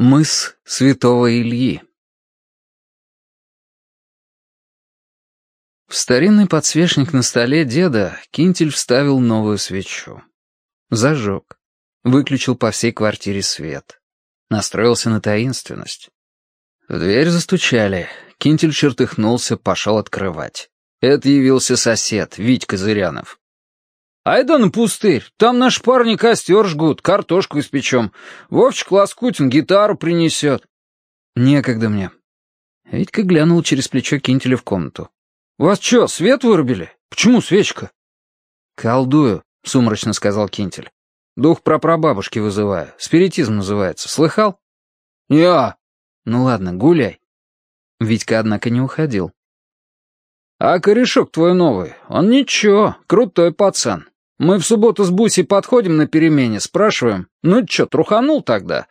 Мыс Святого Ильи В старинный подсвечник на столе деда Кинтель вставил новую свечу. Зажег. Выключил по всей квартире свет. Настроился на таинственность. В дверь застучали. Кинтель чертыхнулся, пошел открывать. Это явился сосед, Витька Зырянов. «Айда на пустырь, там наши парни костер жгут, картошку испечем. Вовчик Лоскутин гитару принесет». «Некогда мне». Витька глянул через плечо Кинтеля в комнату. «Вас что, свет вырубили? Почему свечка?» «Колдую», — сумрачно сказал Кинтель. «Дух прапрабабушки вызываю. Спиритизм называется. Слыхал?» «Я». «Ну ладно, гуляй». Витька, однако, не уходил. «А корешок твой новый, он ничего, крутой пацан. Мы в субботу с Бусей подходим на перемене, спрашиваем, ну чё, труханул тогда?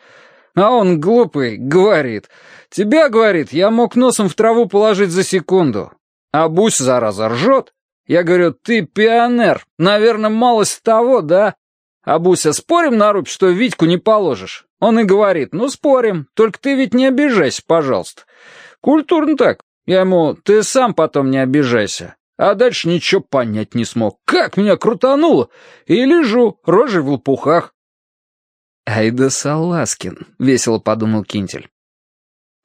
А он, глупый, говорит, тебя, говорит, я мог носом в траву положить за секунду. А Бусь, зараза, ржет. Я говорю, ты пионер, наверное, малость того, да? А Буся, спорим на рубь, что Витьку не положишь? Он и говорит, ну спорим, только ты ведь не обижайся, пожалуйста. Культурно так. Я ему, ты сам потом не обижайся. А дальше ничего понять не смог. Как меня крутануло! И лежу, рожей в лопухах. «Ай да Саласкин», — весело подумал Кинтель.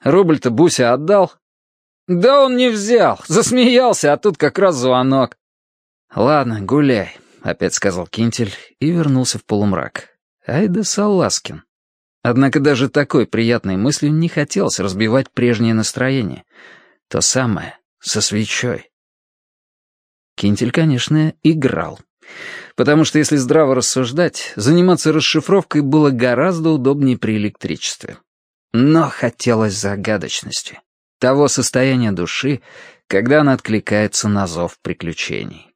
«Рубль-то Буся отдал?» «Да он не взял, засмеялся, а тут как раз звонок». «Ладно, гуляй», — опять сказал Кинтель и вернулся в полумрак. «Ай да Саласкин». Однако даже такой приятной мыслью не хотелось разбивать прежнее настроение. То самое, со свечой. Кинтель, конечно, играл. Потому что, если здраво рассуждать, заниматься расшифровкой было гораздо удобнее при электричестве. Но хотелось загадочности. Того состояния души, когда она откликается на зов приключений.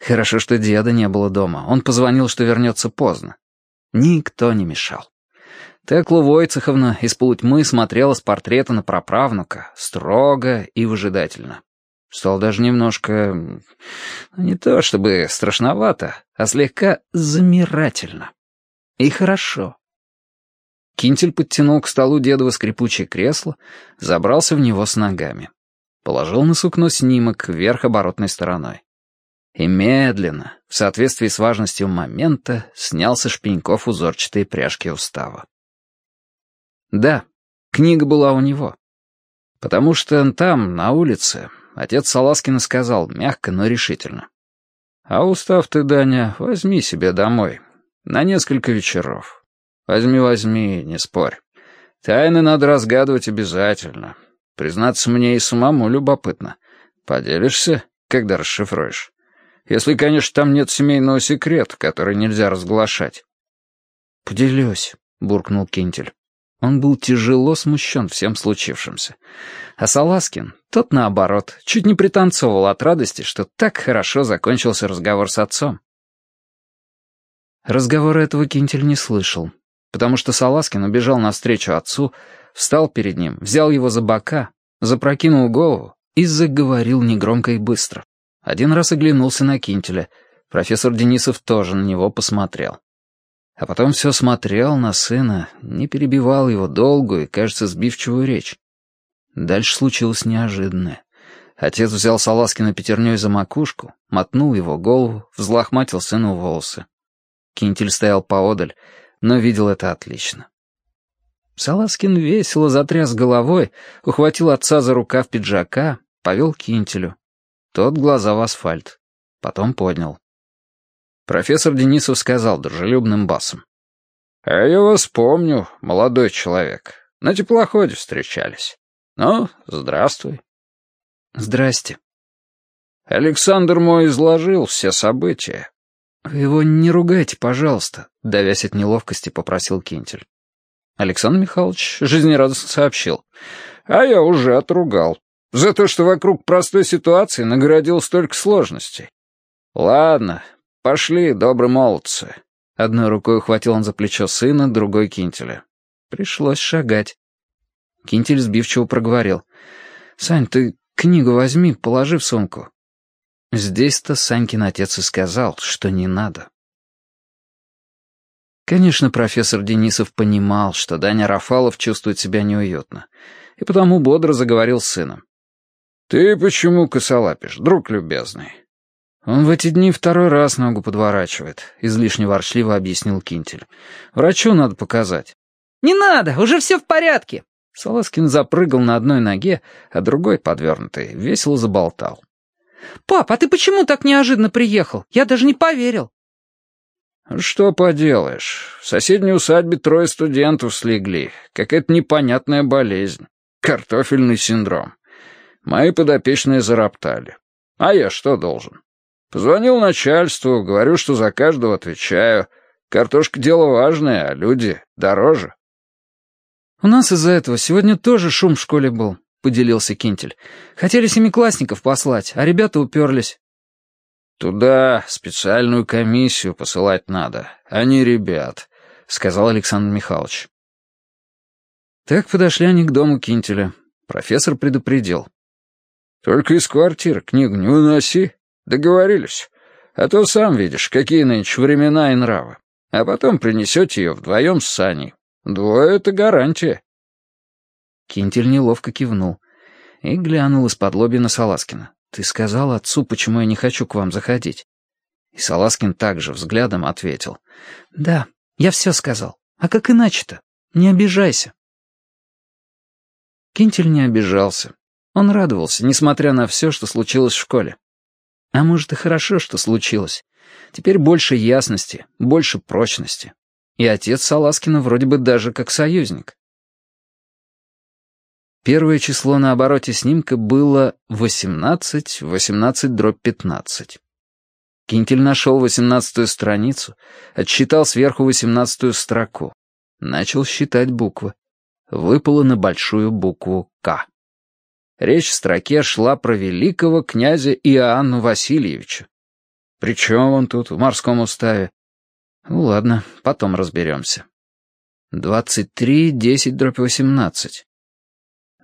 Хорошо, что деда не было дома. Он позвонил, что вернется поздно. Никто не мешал. Текла Войцеховна из полутьмы смотрела с портрета на праправнука, строго и выжидательно. Стало даже немножко... Ну, не то чтобы страшновато, а слегка замирательно. И хорошо. Кинтель подтянул к столу дедово скрипучее кресло, забрался в него с ногами. Положил на сукно снимок вверх оборотной стороной. И медленно, в соответствии с важностью момента, снялся шпеньков узорчатые пряжки устава. Да, книга была у него. Потому что там, на улице, отец Саласкина сказал, мягко, но решительно. «А устав ты, Даня, возьми себе домой. На несколько вечеров. Возьми, возьми, не спорь. Тайны надо разгадывать обязательно. Признаться мне и самому любопытно. Поделишься, когда расшифруешь? Если, конечно, там нет семейного секрета, который нельзя разглашать». «Поделюсь», — буркнул Кинтель. Он был тяжело смущен всем случившимся. А Саласкин, тот наоборот, чуть не пританцовывал от радости, что так хорошо закончился разговор с отцом. Разговора этого Кинтель не слышал, потому что Саласкин убежал навстречу отцу, встал перед ним, взял его за бока, запрокинул голову и заговорил негромко и быстро. Один раз оглянулся на Кинтеля. Профессор Денисов тоже на него посмотрел. А потом все смотрел на сына, не перебивал его долгую и, кажется, сбивчивую речь. Дальше случилось неожиданное. Отец взял Саласкина пятерней за макушку, мотнул его голову, взлохматил сыну волосы. Кинтель стоял поодаль, но видел это отлично. Саласкин весело затряс головой, ухватил отца за рукав пиджака, повел Кинтелю. Тот глаза в асфальт. Потом поднял. Профессор Денисов сказал дружелюбным басом. «А я вас помню, молодой человек. На теплоходе встречались. Ну, здравствуй». «Здрасте». Александр мой изложил все события. «Вы его не ругайте, пожалуйста», — давясь от неловкости, попросил Кинтель. Александр Михайлович жизнерадостно сообщил. «А я уже отругал. За то, что вокруг простой ситуации наградил столько сложностей. Ладно, «Пошли, добрые молодцы». Одной рукой ухватил он за плечо сына, другой — Кинтеля. Пришлось шагать. Кинтель сбивчиво проговорил. «Сань, ты книгу возьми, положи в сумку». Здесь-то Санькин отец и сказал, что не надо. Конечно, профессор Денисов понимал, что Даня Рафалов чувствует себя неуютно, и потому бодро заговорил с сыном. «Ты почему косолапишь, друг любезный?» «Он в эти дни второй раз ногу подворачивает», — излишне ворчливо объяснил Кинтель. «Врачу надо показать». «Не надо, уже все в порядке». Саласкин запрыгал на одной ноге, а другой, подвернутый, весело заболтал. «Пап, а ты почему так неожиданно приехал? Я даже не поверил». «Что поделаешь, в соседней усадьбе трое студентов слегли. Какая-то непонятная болезнь. Картофельный синдром. Мои подопечные зароптали. А я что должен? Позвонил начальству, говорю, что за каждого отвечаю. Картошка — дело важное, а люди дороже». «У нас из-за этого сегодня тоже шум в школе был», — поделился Кинтель. «Хотели семиклассников послать, а ребята уперлись». «Туда специальную комиссию посылать надо, а не ребят», — сказал Александр Михайлович. Так подошли они к дому Кинтеля. Профессор предупредил. «Только из квартиры книгу не уноси. Договорились. А то сам видишь, какие нынче времена и нравы. А потом принесете ее вдвоем с Саней. Двое — это гарантия». Кинтель неловко кивнул и глянул из-под лоби на Саласкина. «Ты сказал отцу, почему я не хочу к вам заходить?» И Саласкин также взглядом ответил. «Да, я все сказал. А как иначе-то? Не обижайся». Кинтель не обижался. Он радовался, несмотря на все, что случилось в школе. А может, и хорошо, что случилось. Теперь больше ясности, больше прочности. И отец Саласкина вроде бы даже как союзник. Первое число на обороте снимка было 18, 18 дробь 15. Кинтель нашел восемнадцатую страницу, отсчитал сверху восемнадцатую строку. Начал считать буквы. Выпало на большую букву «К». Речь в строке шла про великого князя Иоанну Васильевича. Причем он тут, в морском уставе? Ну ладно, потом разберемся. Двадцать три, десять дробь восемнадцать.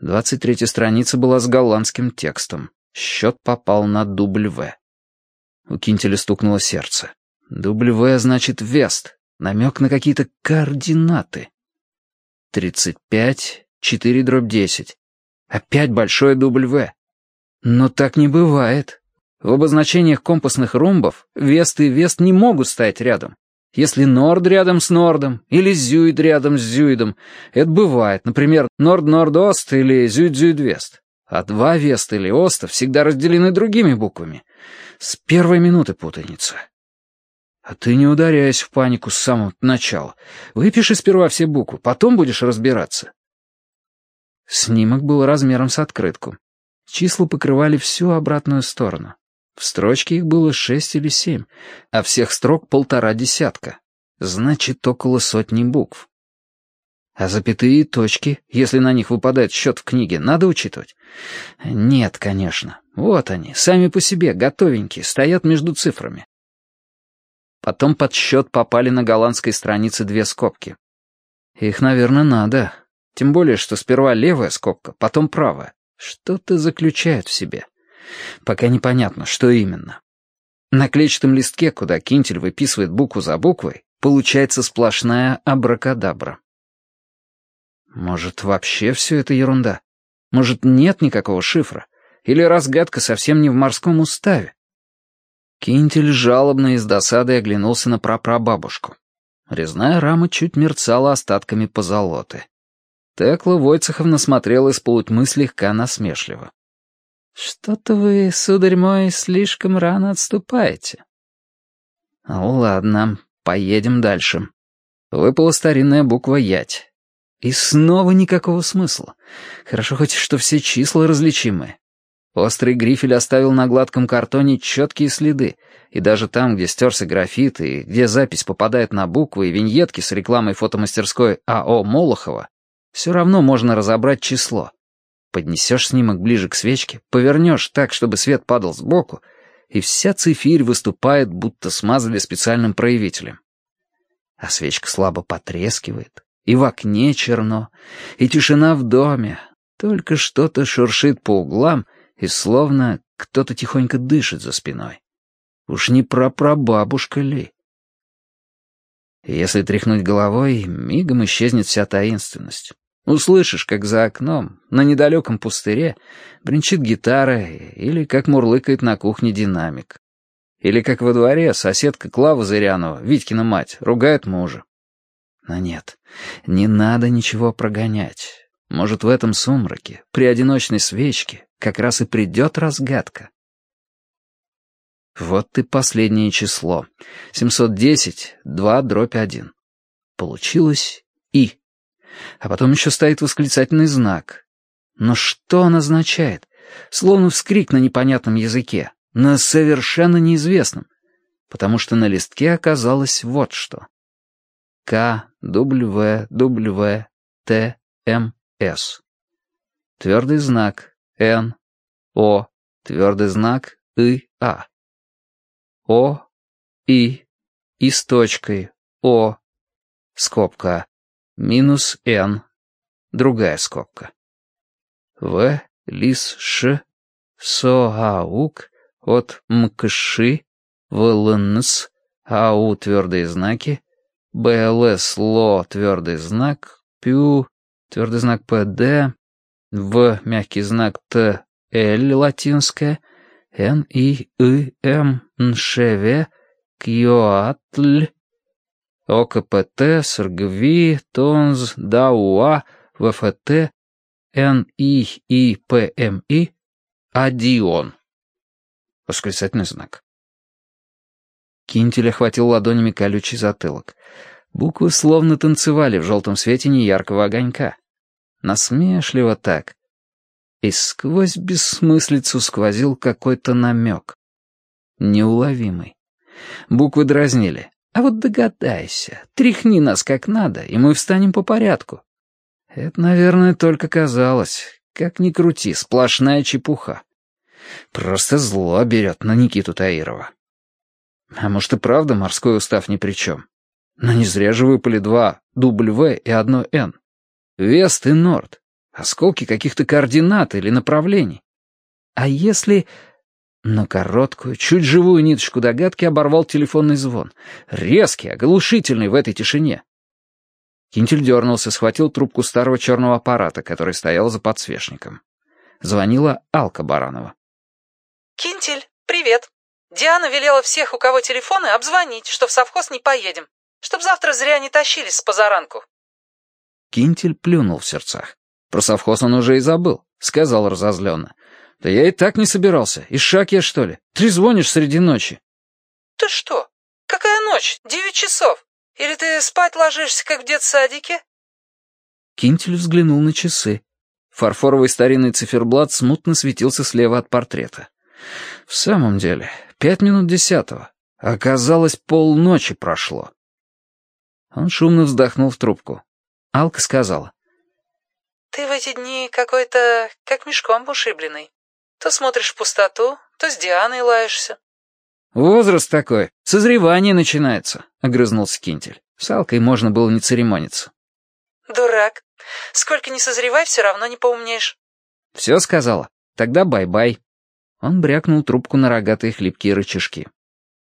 Двадцать третья страница была с голландским текстом. Счет попал на дубль «В». У Кинтеля стукнуло сердце. Дубль «В» значит «Вест». Намек на какие-то координаты. Тридцать пять, четыре дробь десять. Опять дубль «В». Но так не бывает. В обозначениях компасных ромбов «Вест» и «Вест» не могут стоять рядом. Если Норд рядом с Нордом или Зюид рядом с Зюидом, это бывает, например, Норд-Норд-Ост или Зюид-Зюид-Вест. А два Веста или Оста всегда разделены другими буквами. С первой минуты путаница. А ты не ударяйся в панику с самого начала. Выпиши сперва все буквы, потом будешь разбираться. Снимок был размером с открытку. Числа покрывали всю обратную сторону. В строчке их было шесть или семь, а всех строк полтора десятка. Значит, около сотни букв. А запятые и точки, если на них выпадает счет в книге, надо учитывать? Нет, конечно. Вот они, сами по себе, готовенькие, стоят между цифрами. Потом под счет попали на голландской странице две скобки. Их, наверное, надо. Тем более, что сперва левая скобка, потом правая. Что-то заключает в себе. Пока непонятно, что именно. На клетчатом листке, куда Кинтель выписывает букву за буквой, получается сплошная абракадабра. Может, вообще все это ерунда? Может, нет никакого шифра? Или разгадка совсем не в морском уставе? Кинтель жалобно и с досадой оглянулся на прапрабабушку. Резная рама чуть мерцала остатками позолоты. Текла Войцеховна смотрела из полутьмы слегка насмешливо. «Что-то вы, сударь мой, слишком рано отступаете». «Ну ладно, поедем дальше». Выпала старинная буква «Ять». И снова никакого смысла. Хорошо хоть, что все числа различимы. Острый грифель оставил на гладком картоне четкие следы, и даже там, где стерся графит, и где запись попадает на буквы и виньетки с рекламой фотомастерской АО Молохова, все равно можно разобрать число. Поднесешь снимок ближе к свечке, повернешь так, чтобы свет падал сбоку, и вся цифирь выступает, будто смазали специальным проявителем. А свечка слабо потрескивает, и в окне черно, и тишина в доме, только что-то шуршит по углам, и словно кто-то тихонько дышит за спиной. Уж не прапрабабушка ли? Если тряхнуть головой, мигом исчезнет вся таинственность. Услышишь, как за окном, на недалеком пустыре, бренчит гитара или как мурлыкает на кухне динамик. Или как во дворе соседка Клава Зырянова, Витькина мать, ругает мужа. Но нет, не надо ничего прогонять. Может, в этом сумраке, при одиночной свечке, как раз и придет разгадка. Вот и последнее число. 710, 2, дробь 1. Получилось «и». А потом еще стоит восклицательный знак. Но что он означает? Словно вскрик на непонятном языке, на совершенно неизвестном. Потому что на листке оказалось вот что. К, В, В, Т, М, С. Твердый знак Н, О, твердый знак И, А. О, И, И с точкой, О, скобка, минус Н, другая скобка. В, лис, Ш, Соаук, от мкши, влнс, ау твердые знаки, БЛС ЛО твердый знак, ПЮ твердый знак ПД, В мягкий знак Т, Л латинская, Н, И, И, М, НШВ, Кьоатль, ОКПТ, СРГВИ, ТОНЗ, ДАУА, ВФТ, НИ, И, ПМИ, АДИОН. Восклицательный знак. Кинтель охватил ладонями колючий затылок. Буквы словно танцевали в желтом свете неяркого огонька. Насмешливо так. И сквозь бессмыслицу сквозил какой-то намек. Неуловимый. Буквы дразнили. А вот догадайся, тряхни нас как надо, и мы встанем по порядку. Это, наверное, только казалось. Как ни крути, сплошная чепуха. Просто зло берет на Никиту Таирова. А может и правда морской устав ни при чем. Но не зря же выпали два W и одно N. Вест и Норд. Осколки каких-то координат или направлений. А если... Но короткую, чуть живую ниточку догадки оборвал телефонный звон. Резкий, оглушительный в этой тишине. Кинтель дернулся, схватил трубку старого черного аппарата, который стоял за подсвечником. Звонила Алка Баранова. «Кинтель, привет!» Диана велела всех, у кого телефоны, обзвонить, что в совхоз не поедем, чтоб завтра зря не тащились с позаранку. Кинтель плюнул в сердцах. Про совхоз он уже и забыл, сказал разозленно. Да я и так не собирался. И шаг я, что ли? Ты звонишь среди ночи. Ты что? Какая ночь? Девять часов. Или ты спать ложишься, как в детсадике? Кинтель взглянул на часы. Фарфоровый старинный циферблат смутно светился слева от портрета. В самом деле, пять минут десятого. Оказалось, полночи прошло. Он шумно вздохнул в трубку. Алка сказала. «Ты в эти дни какой-то как мешком ушибленный. То смотришь в пустоту, то с Дианой лаешься». «Возраст такой, созревание начинается», — огрызнулся Кинтель. С Алкой можно было не церемониться. «Дурак. Сколько не созревай, все равно не поумнеешь». «Все сказала. Тогда bye-bye». Он брякнул трубку на рогатые хлипкие рычажки.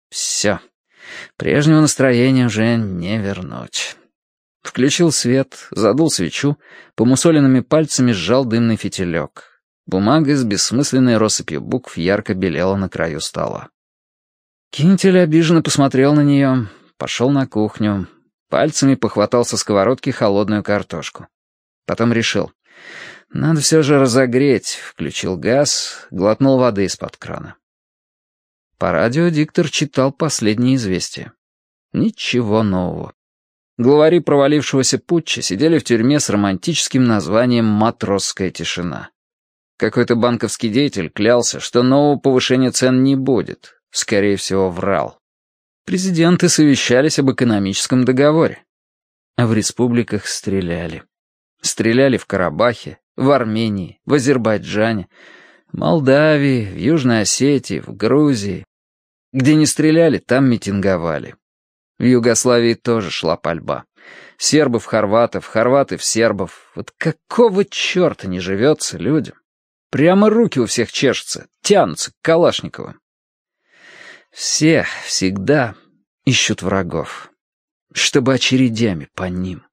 «Все. Прежнего настроения уже не вернуть». Включил свет, задул свечу, помусоленными пальцами сжал дымный фитилек. Бумага с бессмысленной россыпью букв ярко белела на краю стола. Кинтель обиженно посмотрел на нее, пошел на кухню, пальцами похватал со сковородки холодную картошку. Потом решил, надо все же разогреть, включил газ, глотнул воды из-под крана. По радио диктор читал последние известия. Ничего нового. Главари провалившегося путча сидели в тюрьме с романтическим названием «Матросская тишина». Какой-то банковский деятель клялся, что нового повышения цен не будет. Скорее всего, врал. Президенты совещались об экономическом договоре. А в республиках стреляли. Стреляли в Карабахе, в Армении, в Азербайджане, в Молдавии, в Южной Осетии, в Грузии. Где не стреляли, там митинговали. В Югославии тоже шла пальба. Сербов, хорватов, хорваты в сербов. Вот какого черта не живется людям? Прямо руки у всех чешутся, тянутся к Калашниковым. Все всегда ищут врагов. чтобы очередями по ним.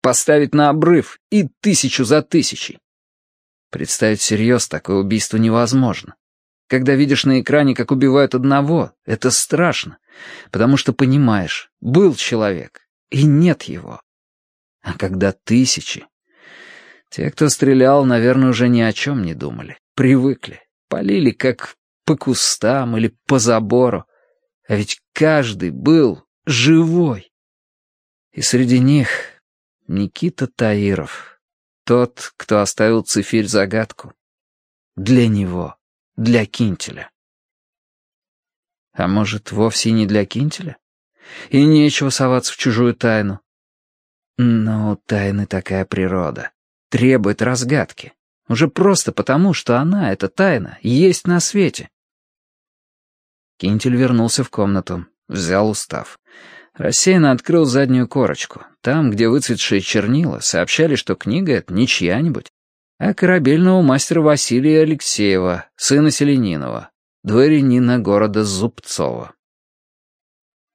Поставить на обрыв и тысячу за тысячей. Представить всерьез такое убийство невозможно. Когда видишь на экране, как убивают одного, это страшно, потому что понимаешь, был человек, и нет его. А когда тысячи... Те, кто стрелял, наверное, уже ни о чем не думали. Привыкли. Полили как по кустам или по забору. А ведь каждый был живой. И среди них Никита Таиров. Тот, кто оставил цифирь загадку. Для него, для Кинтеля. А может, вовсе не для Кинтеля? И нечего соваться в чужую тайну. Но у тайны такая природа. Требует разгадки. Уже просто потому, что она, эта тайна, есть на свете. Кинтель вернулся в комнату, взял устав. Рассеянно открыл заднюю корочку. Там, где выцветшие чернила, сообщали, что книга — это не чья-нибудь, а корабельного мастера Василия Алексеева, сына Селенинова, дворянина города Зубцова.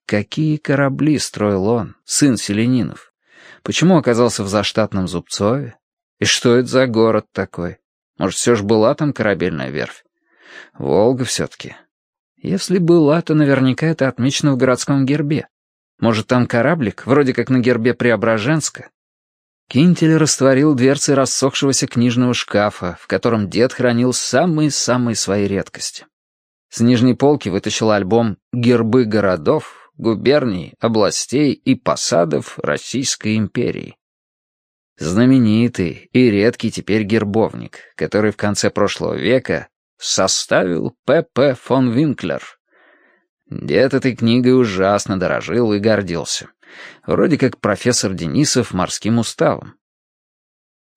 Какие корабли строил он, сын Селенинов? Почему оказался в заштатном Зубцове? И что это за город такой? Может, все же была там корабельная верфь? Волга все-таки. Если была, то наверняка это отмечено в городском гербе. Может, там кораблик, вроде как на гербе Преображенска? Кинтель растворил дверцы рассохшегося книжного шкафа, в котором дед хранил самые-самые свои редкости. С нижней полки вытащил альбом «Гербы городов, губерний, областей и посадов Российской империи». Знаменитый и редкий теперь гербовник, который в конце прошлого века составил П.П. фон Винклер. Дед этой книгой ужасно дорожил и гордился. Вроде как профессор Денисов морским уставом.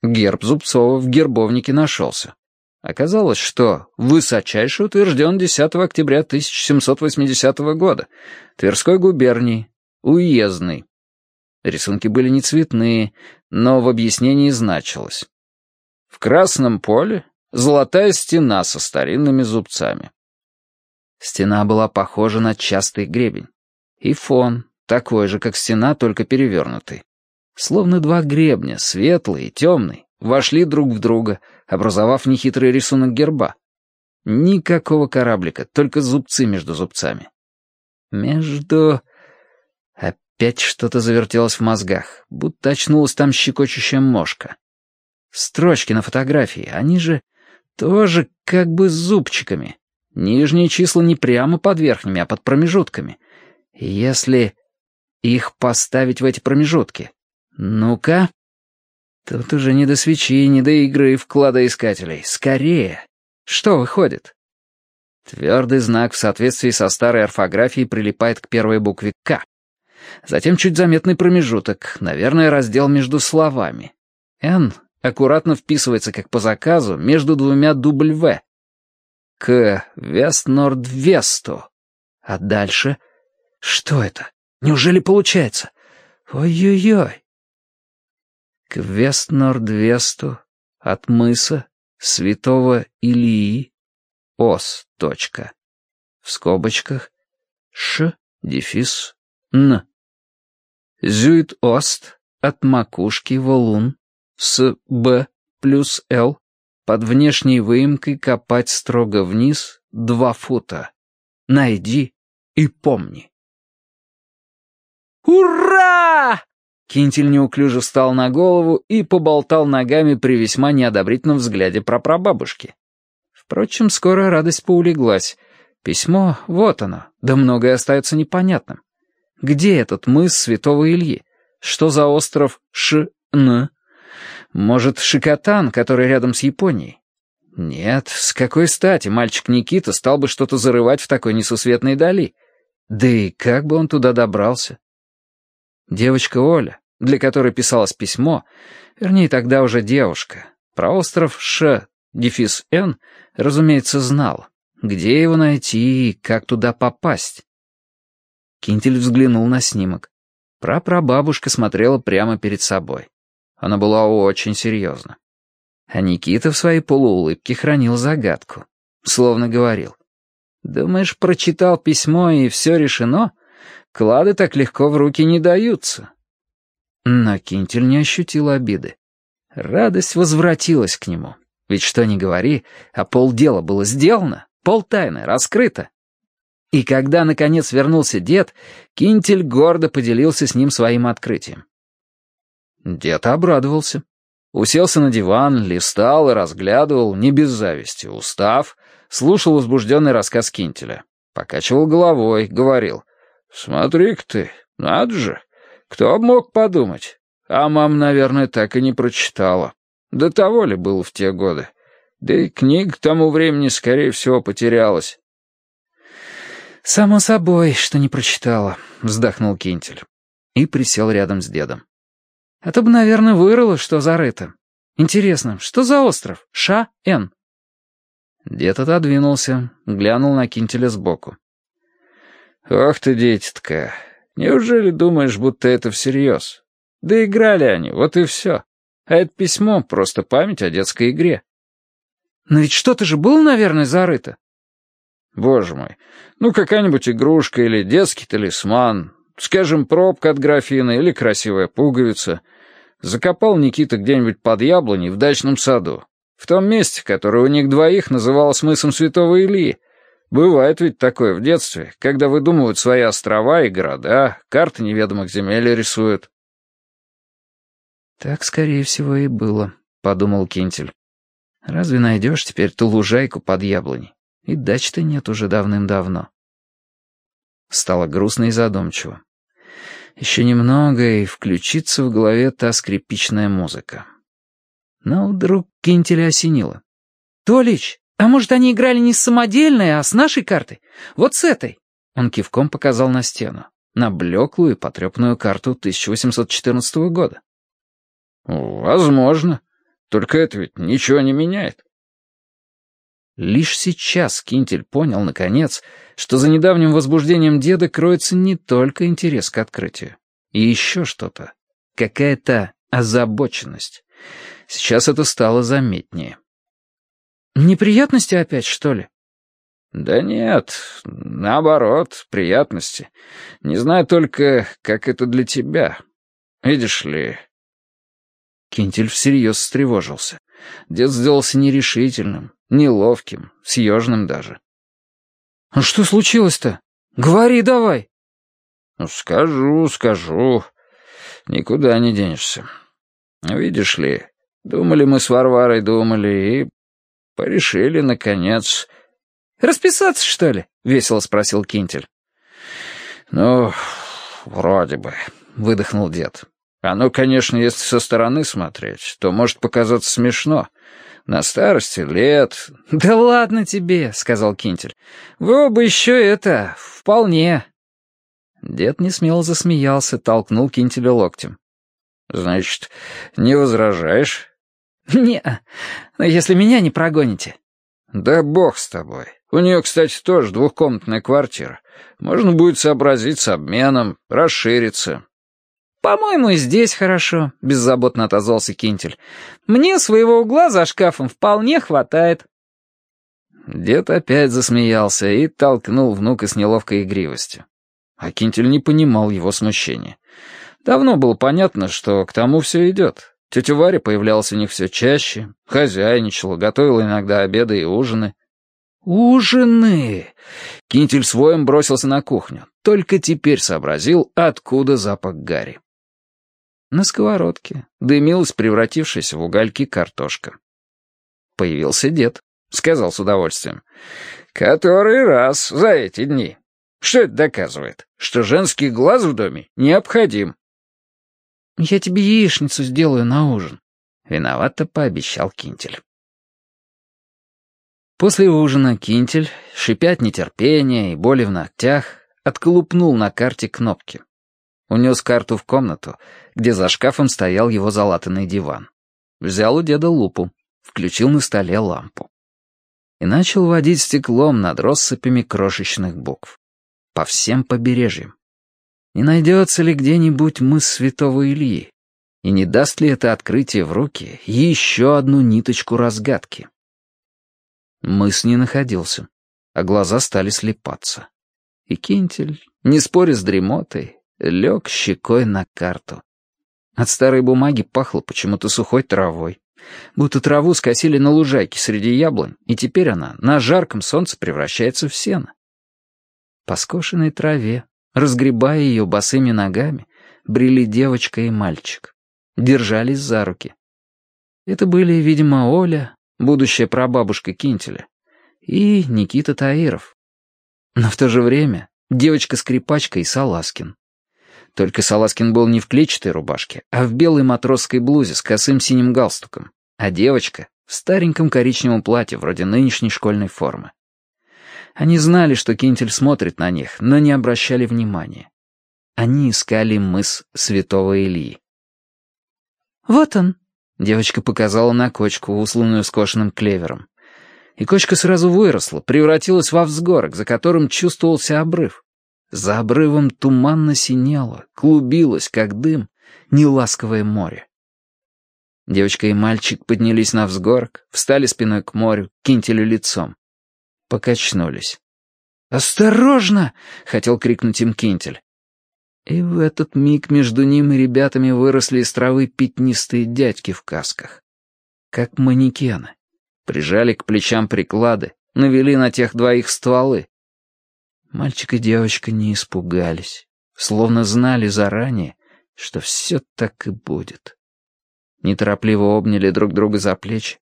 Герб Зубцова в гербовнике нашелся. Оказалось, что высочайше утвержден 10 октября 1780 года, Тверской губернии, уездный. Рисунки были не цветные, но в объяснении значилось. В красном поле золотая стена со старинными зубцами. Стена была похожа на частый гребень. И фон, такой же, как стена, только перевернутый. Словно два гребня, светлый и темный, вошли друг в друга, образовав нехитрый рисунок герба. Никакого кораблика, только зубцы между зубцами. Между... Опять что-то завертелось в мозгах, будто очнулась там щекочущая мошка. Строчки на фотографии, они же тоже как бы с зубчиками. Нижние числа не прямо под верхними, а под промежутками. Если их поставить в эти промежутки. Ну-ка. Тут уже не до свечи, не до игры в кладоискателей. Скорее. Что выходит? Твердый знак в соответствии со старой орфографией прилипает к первой букве «К». Затем чуть заметный промежуток, наверное, раздел между словами. «Н» аккуратно вписывается, как по заказу, между двумя дубль «В». «К Вест-Норд-Весту». А дальше... Что это? Неужели получается? Ой-ой-ой. К Вест-Норд-Весту от мыса Святого Илии ос. Точка. В скобочках Ш, дефис, Н. Зюит-Ост от макушки валун с Б плюс Л под внешней выемкой копать строго вниз два фута. Найди и помни. «Ура!» Кинтель неуклюже встал на голову и поболтал ногами при весьма неодобрительном взгляде прапрабабушки. Впрочем, скоро радость поулеглась. Письмо, вот оно, да многое остается непонятным. Где этот мыс Святого Ильи? Что за остров Ш-Н? Может, Шикотан, который рядом с Японией? Нет, с какой стати мальчик Никита стал бы что-то зарывать в такой несусветной дали? Да и как бы он туда добрался? Девочка Оля, для которой писалось письмо, вернее, тогда уже девушка, про остров Ш, дефис Н, разумеется, знал, где его найти и как туда попасть. Кинтель взглянул на снимок. Прапрабабушка смотрела прямо перед собой. Она была очень серьезна. А Никита в своей полуулыбке хранил загадку. Словно говорил. «Думаешь, прочитал письмо и все решено? Клады так легко в руки не даются. Но Кинтель не ощутил обиды. Радость возвратилась к нему. Ведь что ни говори, а полдела было сделано, полтайны раскрыто. И когда, наконец, вернулся дед, Кинтель гордо поделился с ним своим открытием. Дед обрадовался. Уселся на диван, листал и разглядывал, не без зависти, устав, слушал возбужденный рассказ Кинтеля. Покачивал головой, говорил. «Смотри-ка ты, надо же, кто б мог подумать? А мам, наверное, так и не прочитала. До того ли было в те годы? Да и книга к тому времени, скорее всего, потерялась». «Само собой, что не прочитала», — вздохнул Кинтель. И присел рядом с дедом. «А то бы, наверное, вырыло, что зарыто. Интересно, что за остров? Ша-Эн?» Дед отодвинулся, глянул на Кинтеля сбоку. «Ох ты, дитятка, неужели думаешь, будто это всерьез? Да играли они, вот и все. А это письмо — просто память о детской игре». «Но ведь что-то же было, наверное, зарыто». «Боже мой, ну какая-нибудь игрушка или детский талисман, скажем, пробка от графина или красивая пуговица. Закопал Никита где-нибудь под яблоней в дачном саду, в том месте, которое у них двоих называлось мысом Святого Ильи. Бывает ведь такое в детстве, когда выдумывают свои острова и города, карты неведомых земель рисуют. «Так, скорее всего, и было», — подумал Кинтель. «Разве найдешь теперь ту лужайку под яблоней? И дач-то нет уже давным-давно». Стало грустно и задумчиво. Еще немного, и включится в голове та скрипичная музыка. Но вдруг Кинтеля осенило. «Толич, а может, они играли не с самодельной, а с нашей картой? Вот с этой?» Он кивком показал на стену, на блеклую и потрепанную карту 1814 года. «Возможно. Только это ведь ничего не меняет». Лишь сейчас Кинтель понял, наконец, что за недавним возбуждением деда кроется не только интерес к открытию. И еще что-то. Какая-то озабоченность. Сейчас это стало заметнее. «Неприятности опять, что ли?» «Да нет, наоборот, приятности. Не знаю только, как это для тебя. Видишь ли...» Кинтель всерьез встревожился. Дед сделался нерешительным, неловким, съежным даже. «А что случилось-то? Говори давай!» «Ну, скажу, скажу. Никуда не денешься. Видишь ли, Думали мы с Варварой, думали, и порешили, наконец. «Расписаться, что ли?» — весело спросил Кинтель. «Ну, вроде бы», — выдохнул дед. «Оно, конечно, если со стороны смотреть, то может показаться смешно. На старости лет...» «Да ладно тебе», — сказал Кинтель. «Вы оба еще это... вполне...» Дед несмело засмеялся, толкнул Кинтеля локтем. «Значит, не возражаешь?» не если меня не прогоните». «Да бог с тобой. У нее, кстати, тоже двухкомнатная квартира. Можно будет сообразить с обменом, расшириться». «По-моему, здесь хорошо», — беззаботно отозвался Кинтель. «Мне своего угла за шкафом вполне хватает». Дед опять засмеялся и толкнул внука с неловкой игривостью. А Кинтель не понимал его смущения. Давно было понятно, что к тому все идет. Тетя Варя появлялась у них все чаще, хозяйничала, готовила иногда обеды и ужины. «Ужины!» Кинтель своим бросился на кухню. Только теперь сообразил, откуда запах гари. На сковородке дымилась превратившаяся в угольки картошка. Появился дед, сказал с удовольствием. «Который раз за эти дни. Что это доказывает? Что женский глаз в доме необходим. «Я тебе яичницу сделаю на ужин», — виновато пообещал Кинтель. После ужина Кинтель, шипя от нетерпения и боли в ногтях, отколупнул на карте кнопки. Унес карту в комнату, где за шкафом стоял его залатанный диван. Взял у деда лупу, включил на столе лампу. И начал водить стеклом над россыпями крошечных букв. По всем побережьям. Не найдется ли где-нибудь мыс Святого Ильи? И не даст ли это открытие в руки еще одну ниточку разгадки? Мыс не находился, а глаза стали слепаться. И Кинтель не споря с дремотой, лег щекой на карту. От старой бумаги пахло почему-то сухой травой. Будто траву скосили на лужайке среди яблонь, и теперь она на жарком солнце превращается в сено. По скошенной траве, разгребая ее босыми ногами, брели девочка и мальчик. Держались за руки. Это были, видимо, Оля, будущая прабабушка Кинтеля, и Никита Таиров. Но в то же время девочка-скрипачка и Саласкин. Только Саласкин был не в клетчатой рубашке, а в белой матросской блузе с косым синим галстуком, а девочка — в стареньком коричневом платье, вроде нынешней школьной формы. Они знали, что Кинтель смотрит на них, но не обращали внимания. Они искали мыс Святого Ильи. «Вот он», — девочка показала на кочку, усланную скошенным клевером. И кочка сразу выросла, превратилась во взгорок, за которым чувствовался обрыв. За обрывом туманно синело, клубилось, как дым, неласковое море. Девочка и мальчик поднялись на взгорок, встали спиной к морю, кинтелю лицом. Покачнулись. «Осторожно!» — хотел крикнуть им кинтель. И в этот миг между ним и ребятами выросли из травы пятнистые дядьки в касках. Как манекены. Прижали к плечам приклады, навели на тех двоих стволы. Мальчик и девочка не испугались, словно знали заранее, что все так и будет. Неторопливо обняли друг друга за плечи,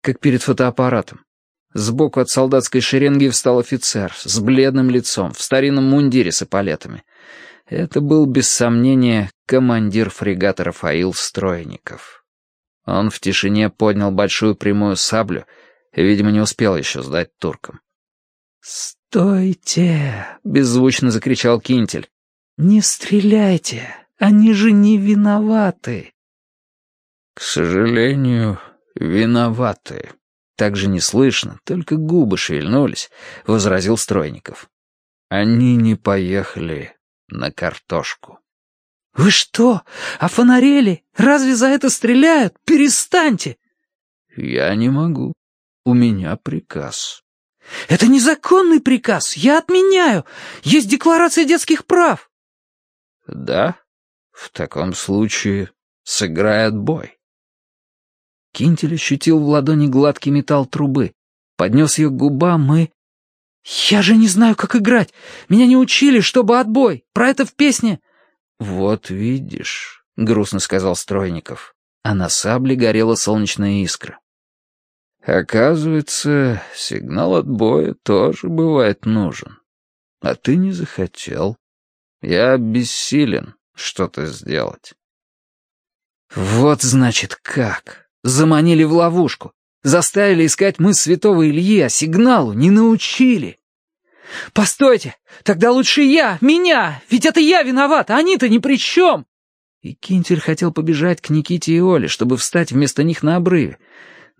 как перед фотоаппаратом. Сбоку от солдатской шеренги встал офицер с бледным лицом, в старинном мундире с эполетами. Это был, без сомнения, командир фрегата Рафаил Стройников. Он в тишине поднял большую прямую саблю видимо, не успел еще сдать туркам. «Стойте!» — беззвучно закричал Кинтель. «Не стреляйте! Они же не виноваты!» «К сожалению, виноваты!» Так же неслышно, только губы шевельнулись, — возразил Стройников. «Они не поехали на картошку». «Вы что, офонарели? Разве за это стреляют? Перестаньте!» «Я не могу. У меня приказ». «Это незаконный приказ! Я отменяю! Есть декларация детских прав!» «Да? В таком случае сыграй отбой». Кинтель ощутил в ладони гладкий металл трубы, поднес ее к губам и... «Я же не знаю, как играть! Меня не учили, чтобы отбой! Про это в песне...» «Вот видишь», — грустно сказал Стройников, а на сабле горела солнечная искра. Оказывается, сигнал отбоя тоже бывает нужен. А ты не захотел. Я бессилен что-то сделать. Вот значит как. Заманили в ловушку. Заставили искать мыс Святого Ильи, а сигналу не научили. «Постойте! Тогда лучше я, меня! Ведь это я виноват, а они-то ни при чем!» И Кинтель хотел побежать к Никите и Оле, чтобы встать вместо них на обрыве,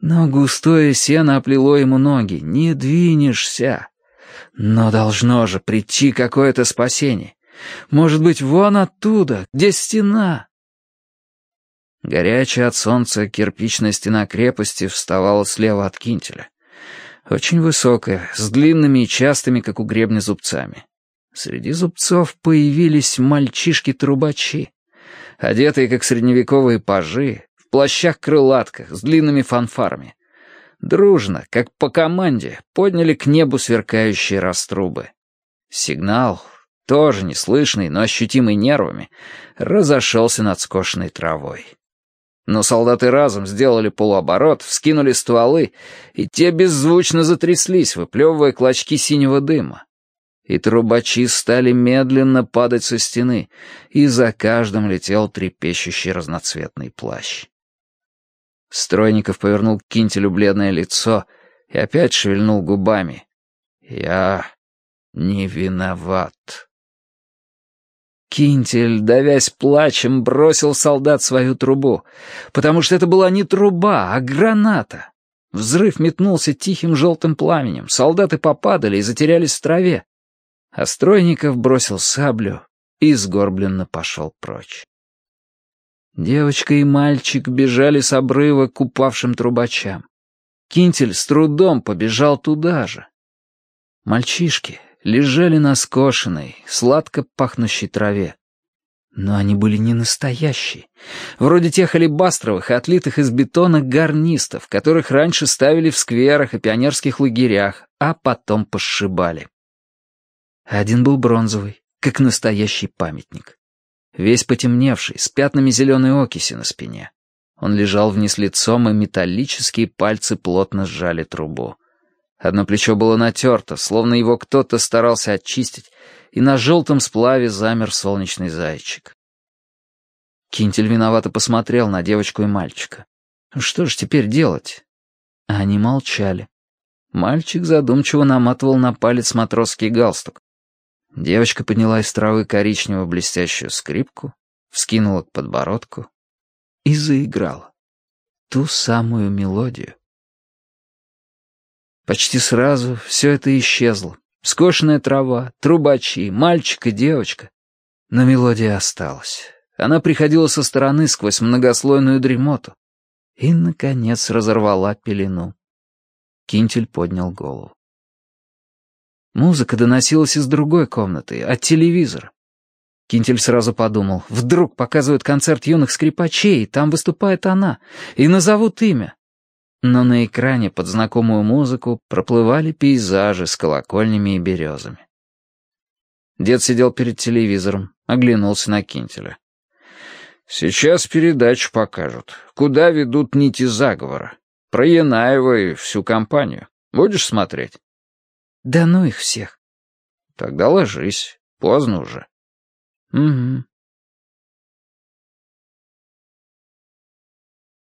но густое сено оплело ему ноги. Не двинешься. Но должно же прийти какое-то спасение. Может быть, вон оттуда, где стена. Горячая от солнца кирпичная стена крепости вставала слева от кинтеля. Очень высокая, с длинными и частыми, как у гребня, зубцами. Среди зубцов появились мальчишки-трубачи, одетые, как средневековые пажи, плащах-крылатках с длинными фанфарами. Дружно, как по команде, подняли к небу сверкающие раструбы. Сигнал, тоже неслышный, но ощутимый нервами, разошелся над скошенной травой. Но солдаты разом сделали полуоборот, вскинули стволы, и те беззвучно затряслись, выплевывая клочки синего дыма. И трубачи стали медленно падать со стены, и за каждым летел трепещущий разноцветный плащ. Стройников повернул к Кинтелю бледное лицо и опять шевельнул губами. «Я не виноват». Кинтель, давясь плачем, бросил солдат свою трубу, потому что это была не труба, а граната. Взрыв метнулся тихим желтым пламенем, солдаты попадали и затерялись в траве. А Стройников бросил саблю и сгорбленно пошел прочь. Девочка и мальчик бежали с обрыва к упавшим трубачам. Кинтель с трудом побежал туда же. Мальчишки, лежали на скошенной, сладко пахнущей траве. Но они были не настоящие. Вроде тех алебастровых, отлитых из бетона гарнистов, которых раньше ставили в скверах и пионерских лагерях, а потом пошибали. Один был бронзовый, как настоящий памятник. Весь потемневший, с пятнами зеленой окиси на спине. Он лежал вниз лицом, и металлические пальцы плотно сжали трубу. Одно плечо было натерто, словно его кто-то старался очистить, и на желтом сплаве замер солнечный зайчик. Кинтель виновато посмотрел на девочку и мальчика. Что же теперь делать? Они молчали. Мальчик задумчиво наматывал на палец матросский галстук. Девочка подняла из травы коричневую блестящую скрипку, вскинула к подбородку и заиграла. Ту самую мелодию. Почти сразу все это исчезло. Скошенная трава, трубачи, мальчик и девочка. Но мелодия осталась. Она приходила со стороны сквозь многослойную дремоту. И, наконец, разорвала пелену. Кинтель поднял голову. Музыка доносилась из другой комнаты, от телевизора. Кинтель сразу подумал, вдруг показывают концерт юных скрипачей, там выступает она, и назовут имя. Но на экране под знакомую музыку проплывали пейзажи с колокольнями и березами. Дед сидел перед телевизором, оглянулся на Кинтеля. «Сейчас передачу покажут. Куда ведут нити заговора? Про Янаева и всю компанию. Будешь смотреть?» Да ну их всех. Тогда ложись. Поздно уже. Угу.